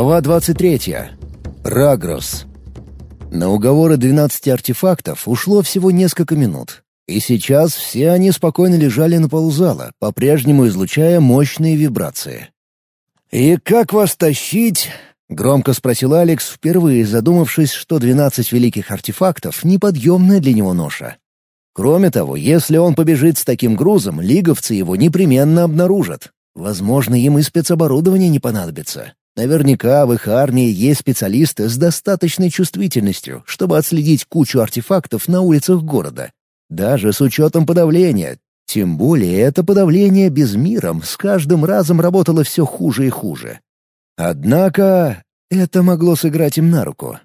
Глава 23. Рагрос. На уговоры 12 артефактов ушло всего несколько минут. И сейчас все они спокойно лежали на полу зала, по-прежнему излучая мощные вибрации. «И как вас тащить?» — громко спросил Алекс, впервые задумавшись, что 12 великих артефактов — неподъемная для него ноша. Кроме того, если он побежит с таким грузом, лиговцы его непременно обнаружат. Возможно, им и спецоборудование не понадобится. Наверняка в их армии есть специалисты с достаточной чувствительностью, чтобы отследить кучу артефактов на улицах города. Даже с учетом подавления. Тем более это подавление без миром с каждым разом работало все хуже и хуже. Однако это могло сыграть им на руку.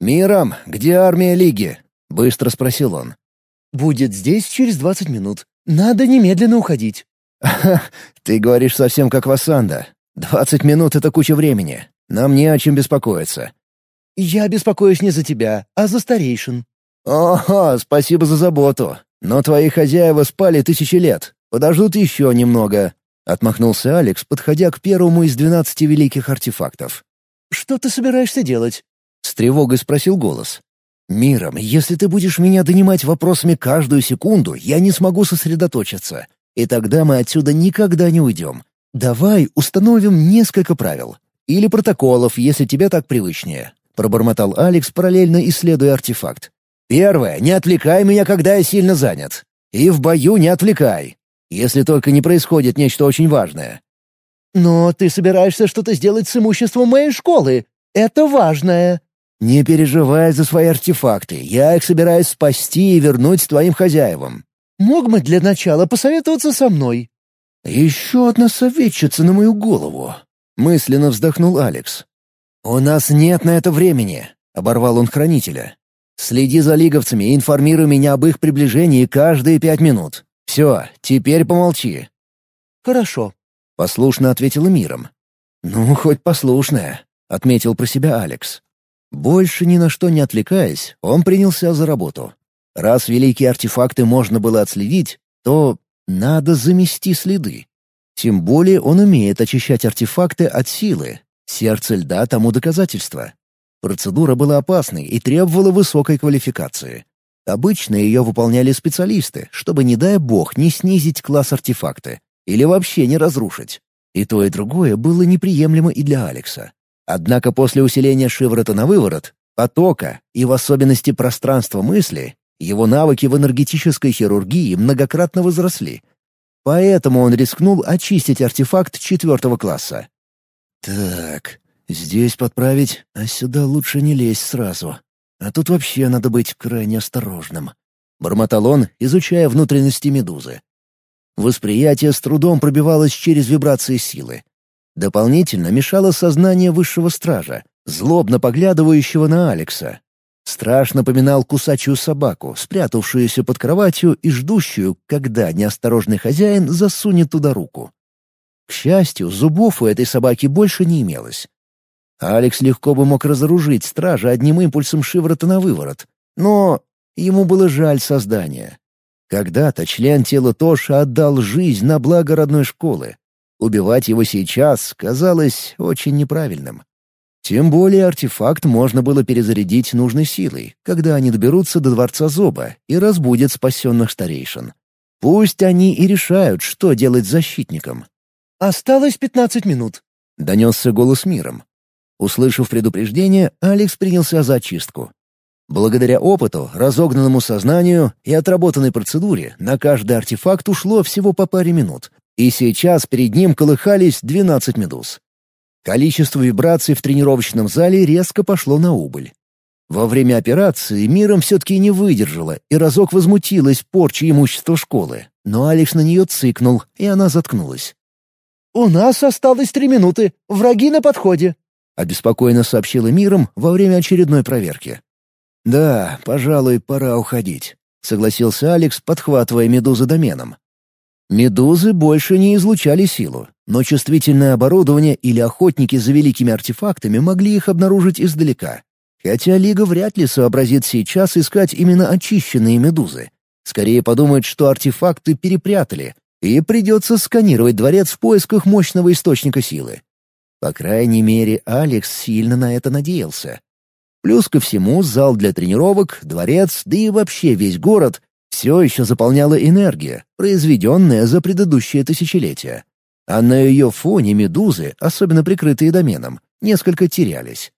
«Миром, где армия Лиги?» — быстро спросил он. «Будет здесь через двадцать минут. Надо немедленно уходить». ты говоришь совсем как Васанда. «Двадцать минут — это куча времени. Нам не о чем беспокоиться». «Я беспокоюсь не за тебя, а за старейшин». «Ого, спасибо за заботу. Но твои хозяева спали тысячи лет. Подождут еще немного», — отмахнулся Алекс, подходя к первому из двенадцати великих артефактов. «Что ты собираешься делать?» — с тревогой спросил голос. «Миром, если ты будешь меня донимать вопросами каждую секунду, я не смогу сосредоточиться. И тогда мы отсюда никогда не уйдем. «Давай установим несколько правил. Или протоколов, если тебе так привычнее», — пробормотал Алекс, параллельно исследуя артефакт. «Первое. Не отвлекай меня, когда я сильно занят. И в бою не отвлекай. Если только не происходит нечто очень важное». «Но ты собираешься что-то сделать с имуществом моей школы. Это важное». «Не переживай за свои артефакты. Я их собираюсь спасти и вернуть твоим хозяевам». «Мог бы для начала посоветоваться со мной?» «Еще одна советчица на мою голову», — мысленно вздохнул Алекс. «У нас нет на это времени», — оборвал он хранителя. «Следи за лиговцами и информируй меня об их приближении каждые пять минут. Все, теперь помолчи». «Хорошо», — послушно ответила миром. «Ну, хоть послушная», — отметил про себя Алекс. Больше ни на что не отвлекаясь, он принялся за работу. Раз великие артефакты можно было отследить, то надо замести следы. Тем более он умеет очищать артефакты от силы. Сердце льда тому доказательство. Процедура была опасной и требовала высокой квалификации. Обычно ее выполняли специалисты, чтобы, не дай бог, не снизить класс артефакта или вообще не разрушить. И то, и другое было неприемлемо и для Алекса. Однако после усиления шиворота на выворот, потока и в особенности пространства мысли, его навыки в энергетической хирургии многократно возросли. Поэтому он рискнул очистить артефакт четвертого класса. «Так, здесь подправить, а сюда лучше не лезть сразу. А тут вообще надо быть крайне осторожным», — бормотал он, изучая внутренности медузы. Восприятие с трудом пробивалось через вибрации силы. Дополнительно мешало сознание высшего стража, злобно поглядывающего на Алекса, Страж напоминал кусачую собаку, спрятавшуюся под кроватью и ждущую, когда неосторожный хозяин засунет туда руку. К счастью, зубов у этой собаки больше не имелось. Алекс легко бы мог разоружить стража одним импульсом шиворота на выворот, но ему было жаль создания. Когда-то член тела Тоша отдал жизнь на благо родной школы. Убивать его сейчас казалось очень неправильным. Тем более артефакт можно было перезарядить нужной силой, когда они доберутся до Дворца Зоба и разбудят спасенных старейшин. Пусть они и решают, что делать с защитником. «Осталось пятнадцать минут», — донесся голос миром. Услышав предупреждение, Алекс принялся за очистку. Благодаря опыту, разогнанному сознанию и отработанной процедуре на каждый артефакт ушло всего по паре минут, и сейчас перед ним колыхались двенадцать медуз. Количество вибраций в тренировочном зале резко пошло на убыль. Во время операции миром все-таки не выдержала и разок возмутилась порчей имущества школы, но Алекс на нее цыкнул, и она заткнулась. «У нас осталось три минуты, враги на подходе», — обеспокоенно сообщила миром во время очередной проверки. «Да, пожалуй, пора уходить», — согласился Алекс, подхватывая медузу доменом. Медузы больше не излучали силу, но чувствительное оборудование или охотники за великими артефактами могли их обнаружить издалека. Хотя Лига вряд ли сообразит сейчас искать именно очищенные медузы. Скорее подумает, что артефакты перепрятали, и придется сканировать дворец в поисках мощного источника силы. По крайней мере, Алекс сильно на это надеялся. Плюс ко всему зал для тренировок, дворец, да и вообще весь город все еще заполняла энергия, произведенная за предыдущее тысячелетие. А на ее фоне медузы, особенно прикрытые доменом, несколько терялись.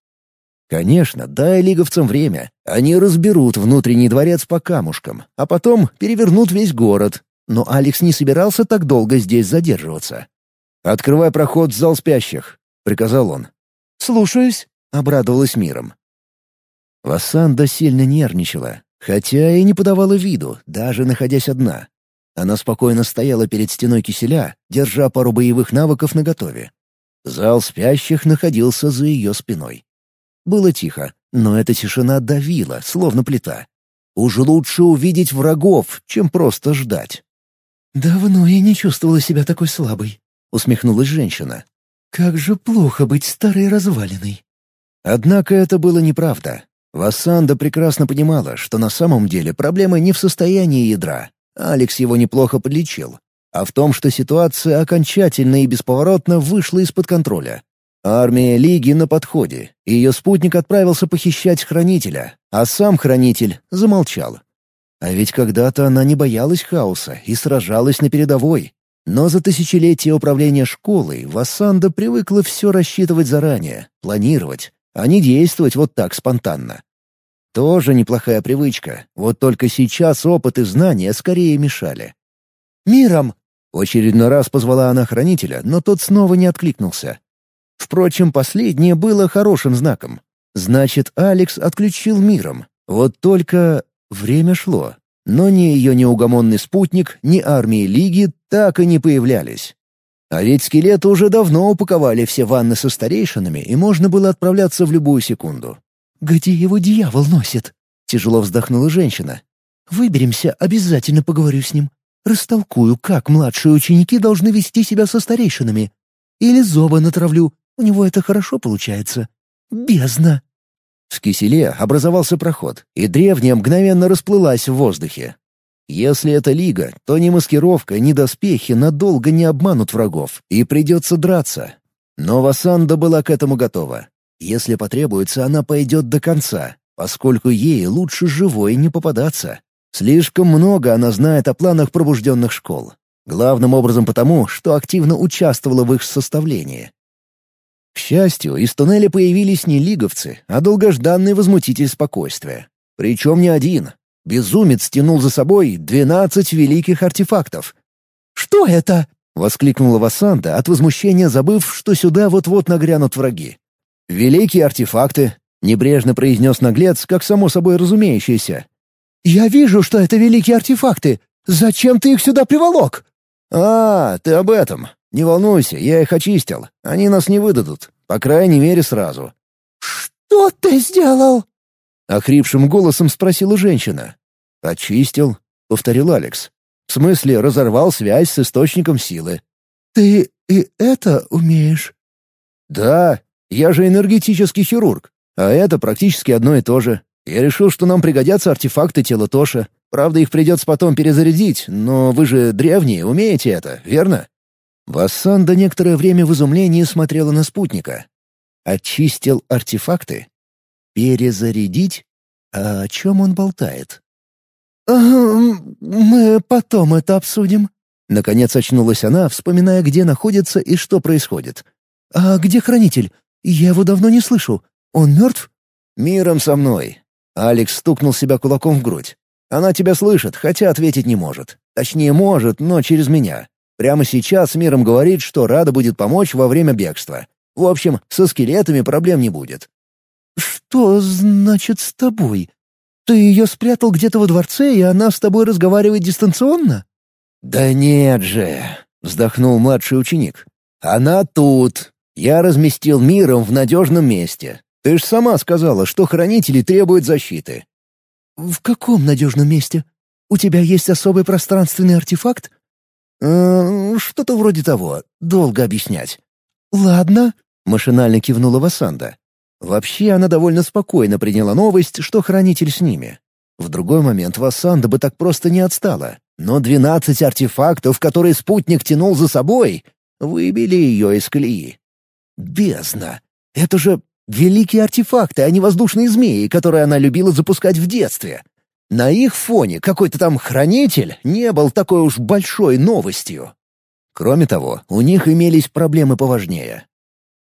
Конечно, дай лиговцам время, они разберут внутренний дворец по камушкам, а потом перевернут весь город. Но Алекс не собирался так долго здесь задерживаться. «Открывай проход в зал спящих», — приказал он. «Слушаюсь», — обрадовалась миром. Вассанда сильно нервничала, хотя и не подавала виду, даже находясь одна. Она спокойно стояла перед стеной киселя, держа пару боевых навыков наготове. Зал спящих находился за ее спиной. Было тихо, но эта тишина давила, словно плита. Уж лучше увидеть врагов, чем просто ждать. «Давно я не чувствовала себя такой слабой», — усмехнулась женщина. «Как же плохо быть старой развалиной». Однако это было неправда. Вассанда прекрасно понимала, что на самом деле проблема не в состоянии ядра. Алекс его неплохо подлечил. А в том, что ситуация окончательно и бесповоротно вышла из-под контроля. Армия Лиги на подходе, и ее спутник отправился похищать Хранителя, а сам Хранитель замолчал. А ведь когда-то она не боялась хаоса и сражалась на передовой. Но за тысячелетия управления школой Вассанда привыкла все рассчитывать заранее, планировать, а не действовать вот так спонтанно. Тоже неплохая привычка, вот только сейчас опыт и знания скорее мешали. «Миром!» — очередной раз позвала она хранителя, но тот снова не откликнулся. Впрочем, последнее было хорошим знаком. Значит, Алекс отключил миром. Вот только время шло. Но ни ее неугомонный спутник, ни армии Лиги так и не появлялись. А ведь скелеты уже давно упаковали все ванны со старейшинами, и можно было отправляться в любую секунду. «Где его дьявол носит?» — тяжело вздохнула женщина. «Выберемся, обязательно поговорю с ним. Растолкую, как младшие ученики должны вести себя со старейшинами. Или зоба натравлю, у него это хорошо получается. Бездна!» В киселе образовался проход, и древняя мгновенно расплылась в воздухе. Если это лига, то ни маскировка, ни доспехи надолго не обманут врагов, и придется драться. Но Васанда была к этому готова. Если потребуется, она пойдет до конца, поскольку ей лучше живой не попадаться. Слишком много она знает о планах пробужденных школ. Главным образом потому, что активно участвовала в их составлении. К счастью, из туннеля появились не лиговцы, а долгожданный возмутитель спокойствия. Причем не один, Безумец тянул за собой двенадцать великих артефактов. «Что это?» — воскликнула Вассанда от возмущения, забыв, что сюда вот-вот нагрянут враги. «Великие артефакты», — небрежно произнес наглец, как само собой разумеющееся. «Я вижу, что это великие артефакты. Зачем ты их сюда приволок?» «А, ты об этом. Не волнуйся, я их очистил. Они нас не выдадут. По крайней мере, сразу». «Что ты сделал?» — охрипшим голосом спросила женщина. «Очистил», — повторил Алекс. «В смысле, разорвал связь с источником силы». «Ты и это умеешь?» «Да, я же энергетический хирург, а это практически одно и то же. Я решил, что нам пригодятся артефакты тела Тоша. Правда, их придется потом перезарядить, но вы же древние, умеете это, верно?» Вассанда некоторое время в изумлении смотрела на спутника. «Очистил артефакты? Перезарядить? А о чем он болтает? «Мы потом это обсудим». Наконец очнулась она, вспоминая, где находится и что происходит. «А где хранитель? Я его давно не слышу. Он мертв?» «Миром со мной». Алекс стукнул себя кулаком в грудь. «Она тебя слышит, хотя ответить не может. Точнее, может, но через меня. Прямо сейчас Миром говорит, что рада будет помочь во время бегства. В общем, со скелетами проблем не будет. «Что значит с тобой? Ты ее спрятал где-то во дворце, и она с тобой разговаривает дистанционно?» «Да нет же!» — вздохнул младший ученик. «Она тут. Я разместил миром в надежном месте. Ты ж сама сказала, что хранители требуют защиты». «В каком надежном месте? У тебя есть особый пространственный артефакт?» «Э, «Что-то вроде того. Долго объяснять». «Ладно», — машинально кивнула Васанда. Вообще она довольно спокойно приняла новость, что хранитель с ними. В другой момент Вассанда бы так просто не отстала. Но двенадцать артефактов, которые спутник тянул за собой, выбили ее из колеи. Бездна! Это же великие артефакты, а не воздушные змеи, которые она любила запускать в детстве. На их фоне какой-то там хранитель не был такой уж большой новостью. Кроме того, у них имелись проблемы поважнее.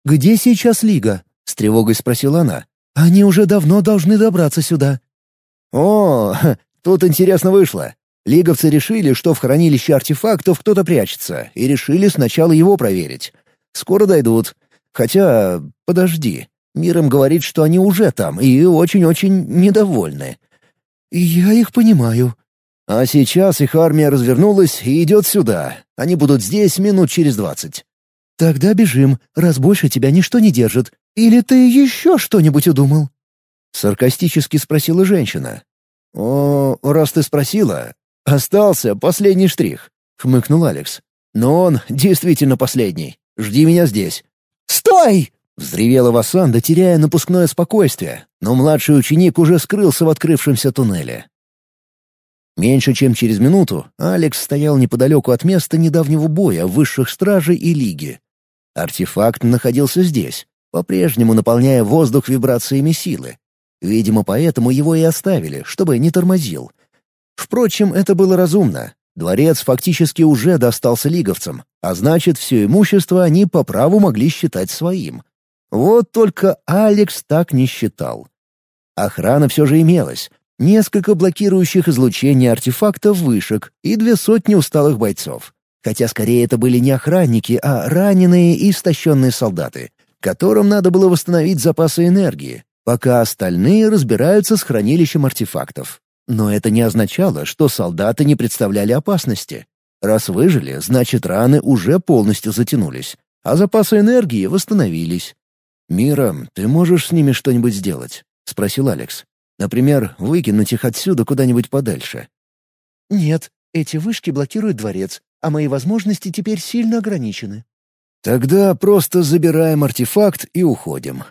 «Где сейчас Лига?» — с тревогой спросила она. «Они уже давно должны добраться сюда». «О, тут интересно вышло. Лиговцы решили, что в хранилище артефактов кто-то прячется, и решили сначала его проверить. Скоро дойдут. Хотя, подожди, Миром говорит, что они уже там и очень-очень недовольны. «Я их понимаю». «А сейчас их армия развернулась и идет сюда. Они будут здесь минут через двадцать». «Тогда бежим, раз больше тебя ничто не держит. Или ты еще что-нибудь удумал?» Саркастически спросила женщина. «О, раз ты спросила, остался последний штрих», — хмыкнул Алекс. «Но он действительно последний. Жди меня здесь». «Стой!» — взревела Васанда, теряя напускное спокойствие, но младший ученик уже скрылся в открывшемся туннеле. Меньше чем через минуту Алекс стоял неподалеку от места недавнего боя высших стражей и лиги. Артефакт находился здесь, по-прежнему наполняя воздух вибрациями силы. Видимо, поэтому его и оставили, чтобы не тормозил. Впрочем, это было разумно. Дворец фактически уже достался лиговцам, а значит, все имущество они по праву могли считать своим. Вот только Алекс так не считал. Охрана все же имелась. Несколько блокирующих излучение артефактов вышек и две сотни усталых бойцов. Хотя скорее это были не охранники, а раненые и истощенные солдаты, которым надо было восстановить запасы энергии, пока остальные разбираются с хранилищем артефактов. Но это не означало, что солдаты не представляли опасности. Раз выжили, значит раны уже полностью затянулись, а запасы энергии восстановились. «Мира, ты можешь с ними что-нибудь сделать?» — спросил Алекс. «Например, выкинуть их отсюда куда-нибудь подальше». «Нет, эти вышки блокируют дворец, а мои возможности теперь сильно ограничены». «Тогда просто забираем артефакт и уходим.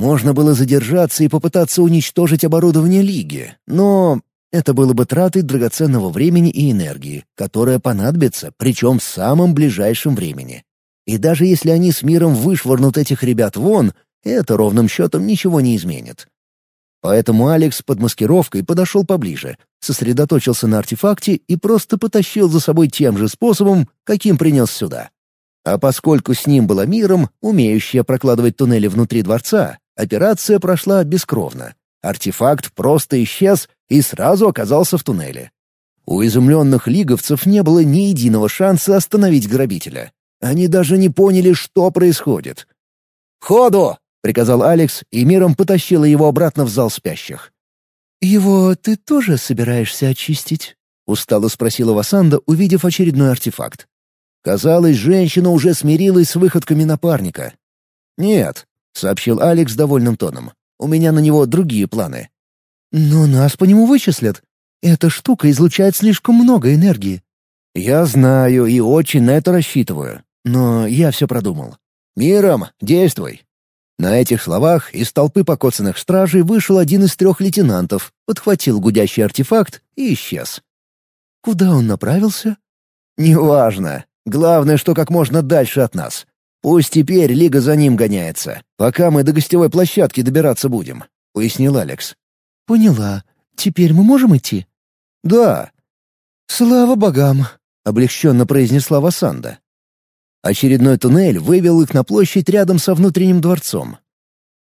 Можно было задержаться и попытаться уничтожить оборудование Лиги, но это было бы тратой драгоценного времени и энергии, которая понадобится, причем в самом ближайшем времени. И даже если они с миром вышвырнут этих ребят вон, это ровным счетом ничего не изменит. Поэтому Алекс под маскировкой подошел поближе, сосредоточился на артефакте и просто потащил за собой тем же способом, каким принес сюда. А поскольку с ним была миром, умеющая прокладывать туннели внутри дворца, операция прошла бескровно. Артефакт просто исчез и сразу оказался в туннеле. У изумленных лиговцев не было ни единого шанса остановить грабителя. Они даже не поняли, что происходит. «Ходу!» — приказал Алекс, и миром потащила его обратно в зал спящих. «Его ты тоже собираешься очистить?» — устало спросила Васанда, увидев очередной артефакт. Казалось, женщина уже смирилась с выходками напарника. «Нет», — сообщил Алекс довольным тоном. «У меня на него другие планы». «Но нас по нему вычислят. Эта штука излучает слишком много энергии». «Я знаю и очень на это рассчитываю. Но я все продумал. «Миром, действуй!» На этих словах из толпы покоцанных стражей вышел один из трех лейтенантов, подхватил гудящий артефакт и исчез. «Куда он направился?» «Неважно. Главное, что как можно дальше от нас. Пусть теперь Лига за ним гоняется, пока мы до гостевой площадки добираться будем», — пояснил Алекс. «Поняла. Теперь мы можем идти?» «Да». «Слава богам!» — облегченно произнесла Васанда. Очередной туннель вывел их на площадь рядом со внутренним дворцом.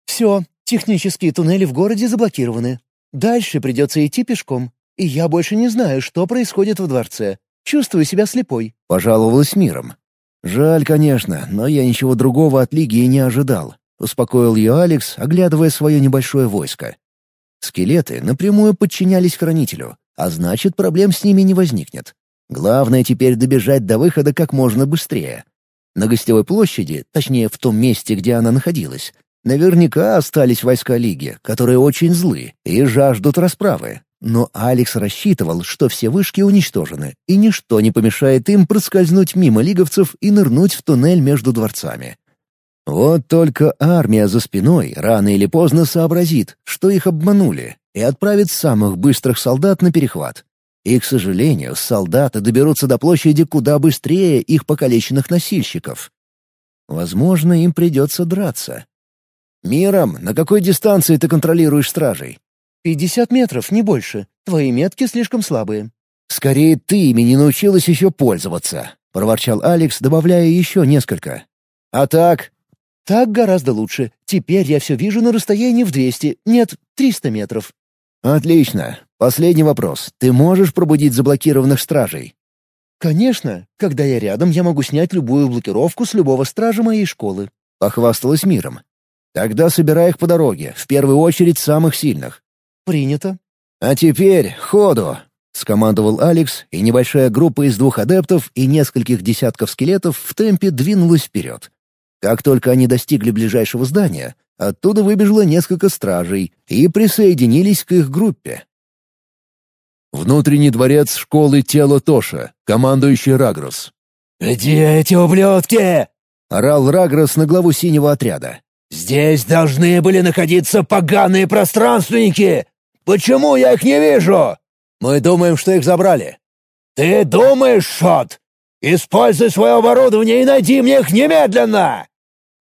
«Все, технические туннели в городе заблокированы. Дальше придется идти пешком. И я больше не знаю, что происходит во дворце. Чувствую себя слепой», — пожаловалась миром. «Жаль, конечно, но я ничего другого от Лиги не ожидал», — успокоил ее Алекс, оглядывая свое небольшое войско. Скелеты напрямую подчинялись хранителю, а значит, проблем с ними не возникнет. Главное теперь добежать до выхода как можно быстрее. На гостевой площади, точнее в том месте, где она находилась, наверняка остались войска Лиги, которые очень злы и жаждут расправы. Но Алекс рассчитывал, что все вышки уничтожены, и ничто не помешает им проскользнуть мимо лиговцев и нырнуть в туннель между дворцами. Вот только армия за спиной рано или поздно сообразит, что их обманули, и отправит самых быстрых солдат на перехват. И, к сожалению, солдаты доберутся до площади куда быстрее их покалеченных носильщиков. Возможно, им придется драться. «Миром, на какой дистанции ты контролируешь стражей?» «Пятьдесят метров, не больше. Твои метки слишком слабые». «Скорее, ты ими не научилась еще пользоваться», — проворчал Алекс, добавляя еще несколько. «А так?» «Так гораздо лучше. Теперь я все вижу на расстоянии в двести, нет, триста метров». «Отлично. Последний вопрос. Ты можешь пробудить заблокированных стражей?» «Конечно. Когда я рядом, я могу снять любую блокировку с любого стража моей школы», — похвасталась миром. «Тогда собирай их по дороге, в первую очередь самых сильных». «Принято». «А теперь ходу!» — скомандовал Алекс, и небольшая группа из двух адептов и нескольких десятков скелетов в темпе двинулась вперед. Как только они достигли ближайшего здания, оттуда выбежало несколько стражей и присоединились к их группе. Внутренний дворец школы тела Тоша, командующий Рагрос. «Где эти ублюдки?» — орал Рагрос на главу синего отряда. «Здесь должны были находиться поганые пространственники! Почему я их не вижу?» «Мы думаем, что их забрали». «Ты думаешь, Шот? Используй свое оборудование и найди мне их немедленно!»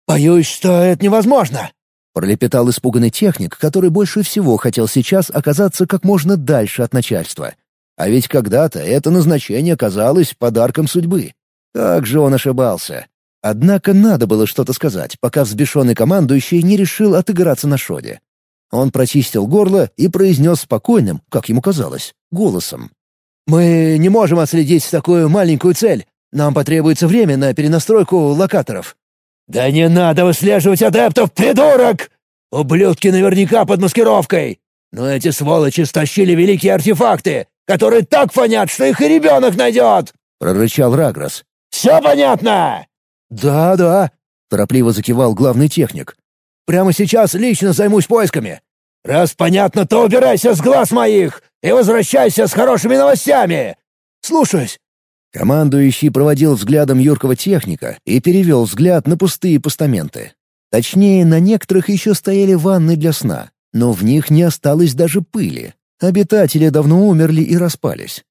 «Боюсь, что это невозможно!» — пролепетал испуганный техник, который больше всего хотел сейчас оказаться как можно дальше от начальства. А ведь когда-то это назначение казалось подарком судьбы. Как же он ошибался. Однако надо было что-то сказать, пока взбешенный командующий не решил отыграться на шоде. Он прочистил горло и произнес спокойным, как ему казалось, голосом. «Мы не можем отследить такую маленькую цель. Нам потребуется время на перенастройку локаторов». «Да не надо выслеживать адептов, придурок! Ублюдки наверняка под маскировкой! Но эти сволочи стащили великие артефакты, которые так фонят, что их и ребенок найдет!» — прорычал Рагрос. «Все понятно?» «Да, да», — торопливо закивал главный техник. «Прямо сейчас лично займусь поисками». «Раз понятно, то убирайся с глаз моих и возвращайся с хорошими новостями!» «Слушаюсь!» Командующий проводил взглядом юркого техника и перевел взгляд на пустые постаменты. Точнее, на некоторых еще стояли ванны для сна, но в них не осталось даже пыли. Обитатели давно умерли и распались.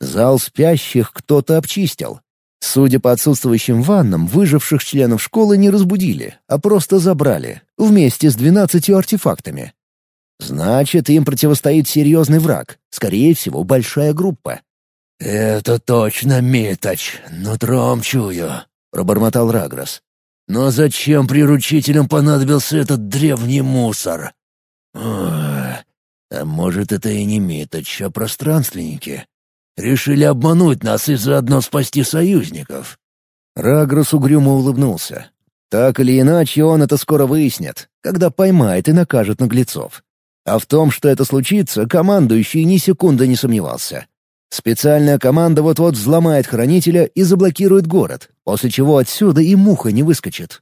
Зал спящих кто-то обчистил. Судя по отсутствующим ваннам, выживших членов школы не разбудили, а просто забрали, вместе с двенадцатью артефактами. Значит, им противостоит серьезный враг, скорее всего, большая группа. «Это точно Миточ, нутром чую», — пробормотал Рагрос. «Но зачем приручителям понадобился этот древний мусор?» «А может, это и не Миточ, а пространственники? Решили обмануть нас и заодно спасти союзников?» Рагрос угрюмо улыбнулся. Так или иначе, он это скоро выяснит, когда поймает и накажет наглецов. А в том, что это случится, командующий ни секунды не сомневался. Специальная команда вот-вот взломает хранителя и заблокирует город, после чего отсюда и муха не выскочит.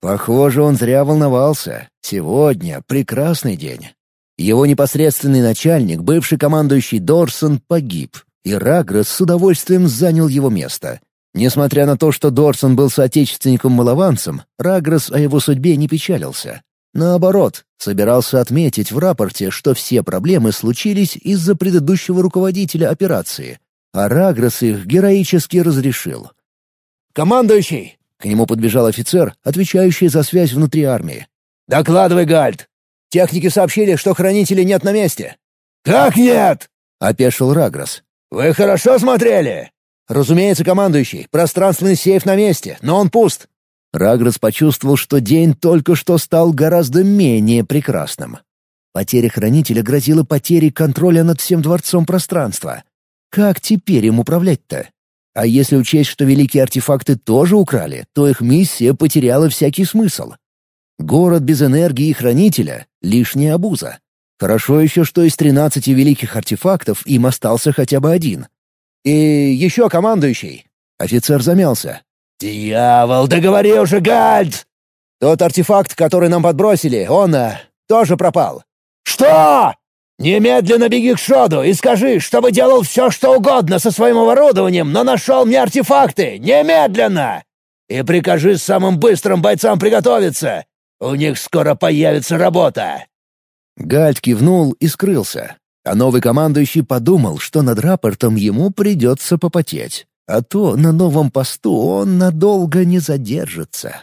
Похоже, он зря волновался. Сегодня прекрасный день. Его непосредственный начальник, бывший командующий Дорсон, погиб, и Рагрос с удовольствием занял его место. Несмотря на то, что Дорсон был соотечественником-малованцем, Рагрос о его судьбе не печалился. Наоборот, собирался отметить в рапорте, что все проблемы случились из-за предыдущего руководителя операции, а Рагрос их героически разрешил. «Командующий!» — к нему подбежал офицер, отвечающий за связь внутри армии. «Докладывай, Гальд! Техники сообщили, что хранителей нет на месте». «Как нет?» — опешил Рагрос. «Вы хорошо смотрели?» «Разумеется, командующий. Пространственный сейф на месте, но он пуст. Рагрос почувствовал, что день только что стал гораздо менее прекрасным. Потеря Хранителя грозила потерей контроля над всем Дворцом Пространства. Как теперь им управлять-то? А если учесть, что великие артефакты тоже украли, то их миссия потеряла всякий смысл. Город без энергии и Хранителя — лишняя обуза. Хорошо еще, что из тринадцати великих артефактов им остался хотя бы один. «И еще командующий!» Офицер замялся. «Дьявол, договори уже, Гальд!» «Тот артефакт, который нам подбросили, он а, тоже пропал». «Что?» «Немедленно беги к Шоду и скажи, чтобы делал все, что угодно со своим оборудованием, но нашел мне артефакты! Немедленно! И прикажи самым быстрым бойцам приготовиться! У них скоро появится работа!» Гальд кивнул и скрылся, а новый командующий подумал, что над рапортом ему придется попотеть. А то на новом посту он надолго не задержится.